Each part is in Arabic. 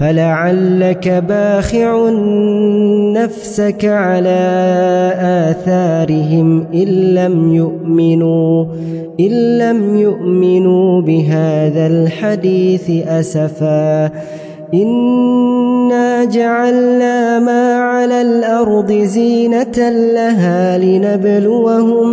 فلعلك باخع نفسك على آثارهم إن لم يؤمنوا إن لم يؤمنوا بهذا الحديث أسفا. إنا جعلنا ما على الأرض زينة لها لنبلوهم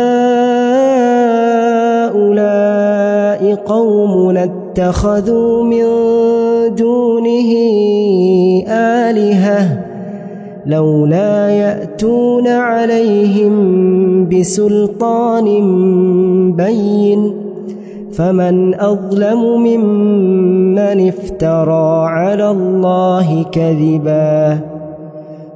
قوم اتخذوا من دونه آلهة لولا يأتون عليهم بسلطان بين فمن أظلم ممن افترى على الله كذبا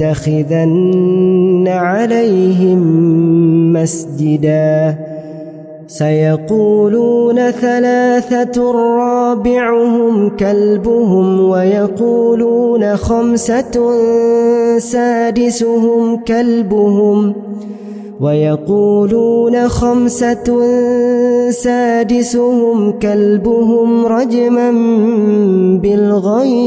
لنتخذن عليهم مسجدا. سيقولون ثلاثة رابعهم كلبهم ويقولون خمسة سادسهم كلبهم ويقولون خمسة سادسهم كلبهم رجما بالغيب.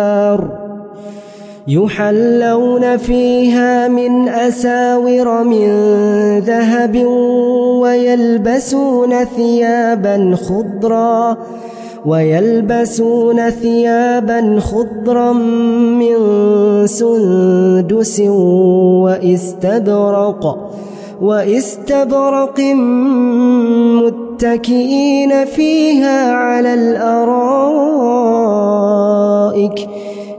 يحلون فيها من أساور من ذهب ويلبسون ثيابا خضرا ويلبسون ثيابا خضرا من سندس واستبرق واستبرق متكئين فيها على الأرائك.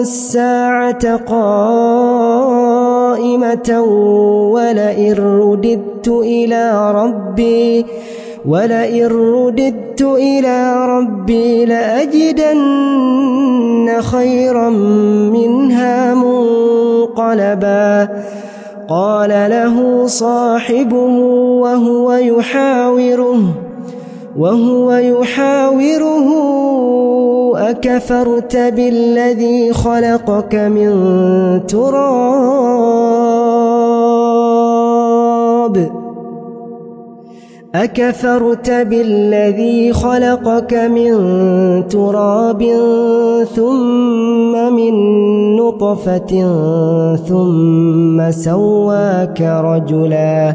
الساعة قائمة ولئن رددت إلى ربي ولئن رددت إلى ربي لأجدن خيرا منها منقلبا. قال له صاحبه وهو يحاوره وهو يحاوره أكفرت بالذي خلقك من تراب أكفرت بالذي خلقك من تراب ثم من نطفة ثم سواك رجلا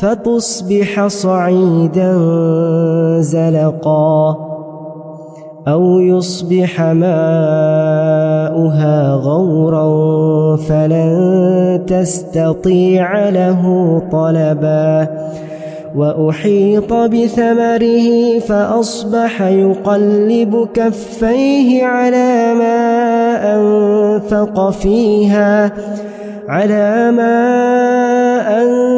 فتصبح صعيدا زلقا أو يصبح ماؤها غورا فلن تستطيع له طلبا وأحيط بثمره فأصبح يقلب كفيه على ما أنفق فيها على ما أنفق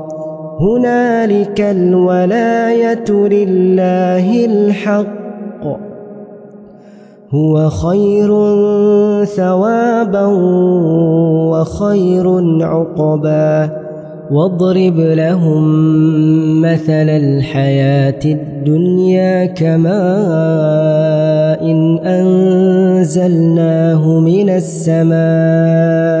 هنالك الولاية لله الحق. هو خير ثوابا وخير عقبا. واضرب لهم مثل الحياة الدنيا كماء أنزلناه من السماء.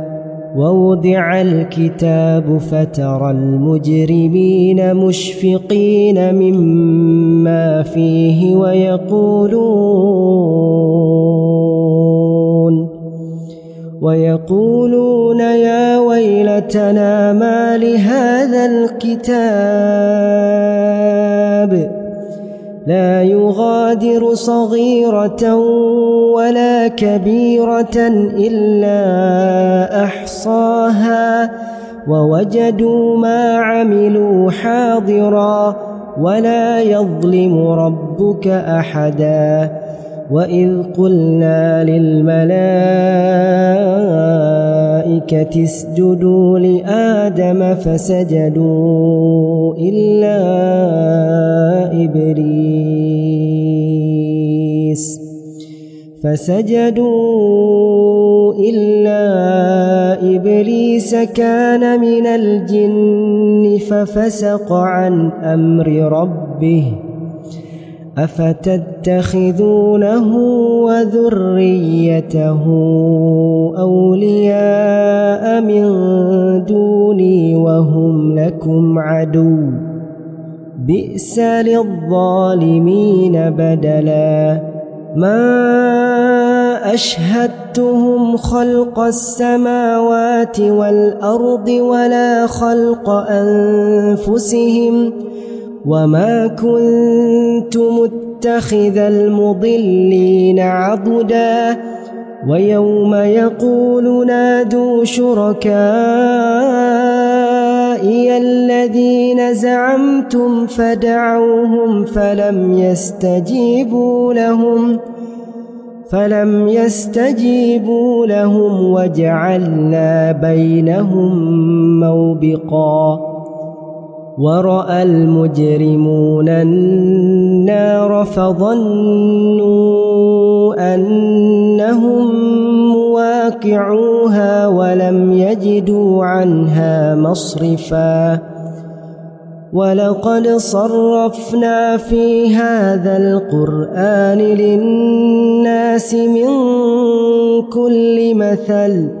ووضع الكتاب فترى المجرمين مشفقين مما فيه ويقولون ويقولون يا ويلتنا ما لهذا الكتاب لا يغادر صغيرة ولا كبيرة إلا أحصاها ووجدوا ما عملوا حاضرا ولا يظلم ربك أحدا وإذ قلنا للملائكة اسجدوا لآدم فسجدوا إلا إبليس. فسجدوا إلا إبليس كان من الجن ففسق عن أمر ربه. أفتتخذونه وذريته أولياء من دوني وهم لكم عدو. بئس للظالمين بدلا. ما أشهدتهم خلق السماوات والأرض ولا خلق أنفسهم وما كنت متخذ المضلين عضدا ويوم يقول نادوا شركائي الذين زعمتم فدعوهم فلم يستجيبوا لهم فلم يستجيبوا لهم وجعلنا بينهم موبقاً ورأى المجرمون النار فظنوا أنهم مواقعوها ولم يجدوا عنها مصرفا ولقد صرفنا في هذا القرآن للناس من كل مثل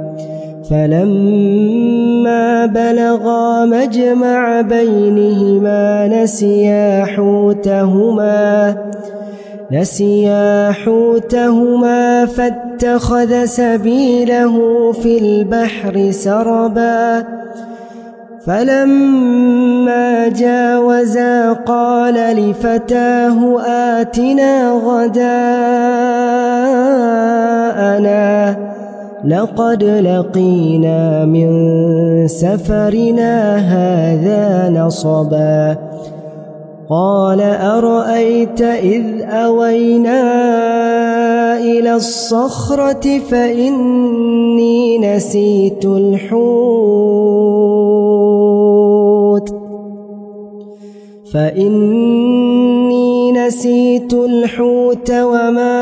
فلما بلغا مجمع بينهما نسيا حوتهما نسيا حوتهما فاتخذ سبيله في البحر سربا. فلما جاوزا قال لفتاه آتنا غداءنا. لقد لقينا من سفرنا هذا نصبا. قال أرأيت إذ أوينا إلى الصخرة فإني نسيت الحوت. فإني نسيت الحوت وما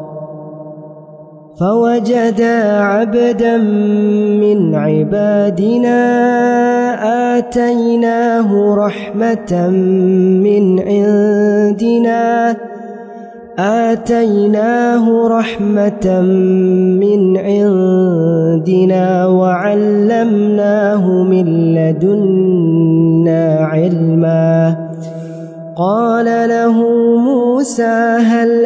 فوجدا عبدا من عبادنا آتيناه رحمة من عندنا آتيناه رحمة من عندنا وعلمناه من لدنا علما قال له موسى هل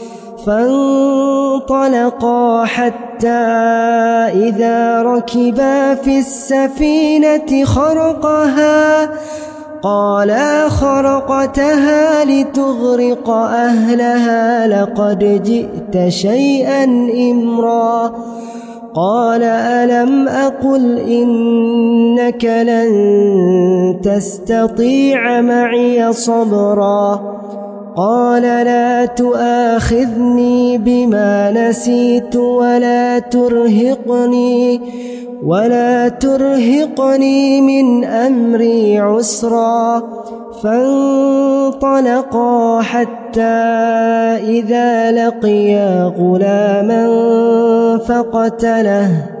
فانطلقا حتى إذا ركبا في السفينة خرقها قالا خرقتها لتغرق أهلها لقد جئت شيئا إمرا. قال ألم أقل إنك لن تستطيع معي صبرا؟ قال لا تؤاخذني بما نسيت ولا ترهقني ولا ترهقني من أمري عسرا فانطلقا حتى إذا لقيا غلاما فقتله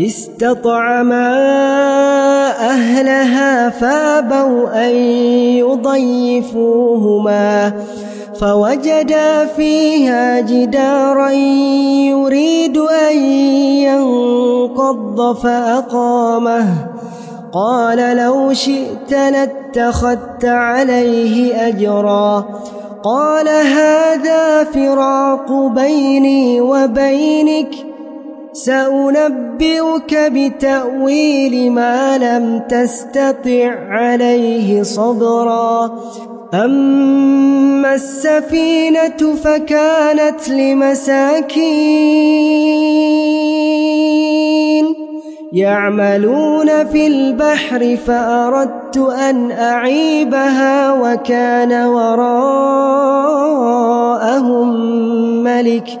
استطعما أهلها فابوا أن يضيفوهما فوجدا فيها جدارا يريد أن ينقض فأقامه. قال لو شئت لاتخذت عليه أجرا. قال هذا فراق بيني وبينك سأنبئك بتأويل ما لم تستطع عليه صبرا. أما السفينة فكانت لمساكين يعملون في البحر فأردت أن أعيبها وكان وراءهم ملك.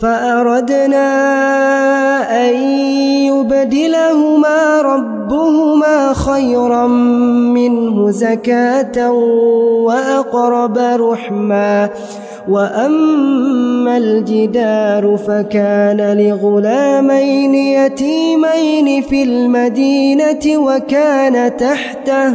فأردنا أن يبدلهما ربهما خيرا منه زكاة وأقرب رحما وأما أما الجدار فكان لغلامين يتيمين في المدينة وكان تحته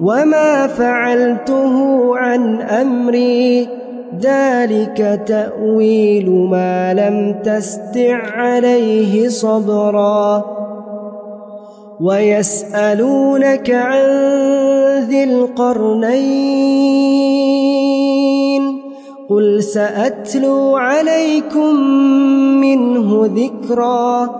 وما فعلته عن أمري ذلك تأويل ما لم تستع عليه صبرا. ويسألونك عن ذي القرنين قل سأتلو عليكم منه ذكرا.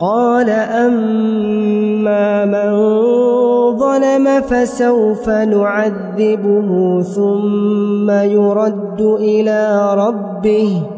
قال أما من ظلم فسوف نعذبه ثم يرد إلى ربه.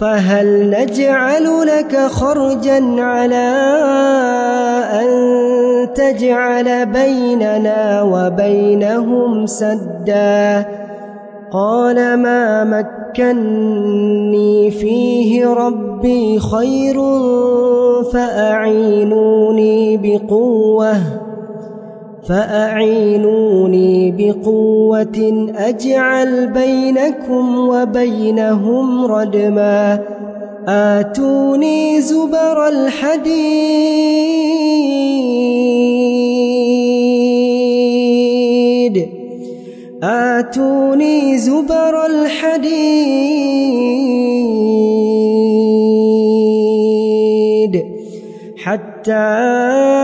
فهل نجعل لك خرجا على أن تجعل بيننا وبينهم سدا؟ قال ما مكني فيه ربي خير فأعينوني بقوة. فأعينوني بقوة أجعل بينكم وبينهم ردما. آتوني زبر الحديد. آتوني زبر الحديد. حتى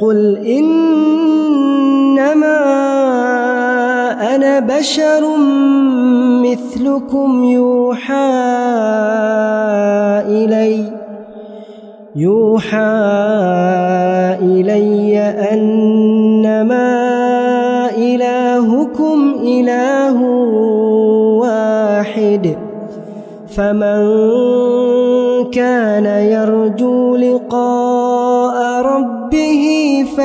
قل إنما أنا بشر مثلكم يوحى إلي يوحى إلي أنما إلهكم إله واحد فمن كان يرجو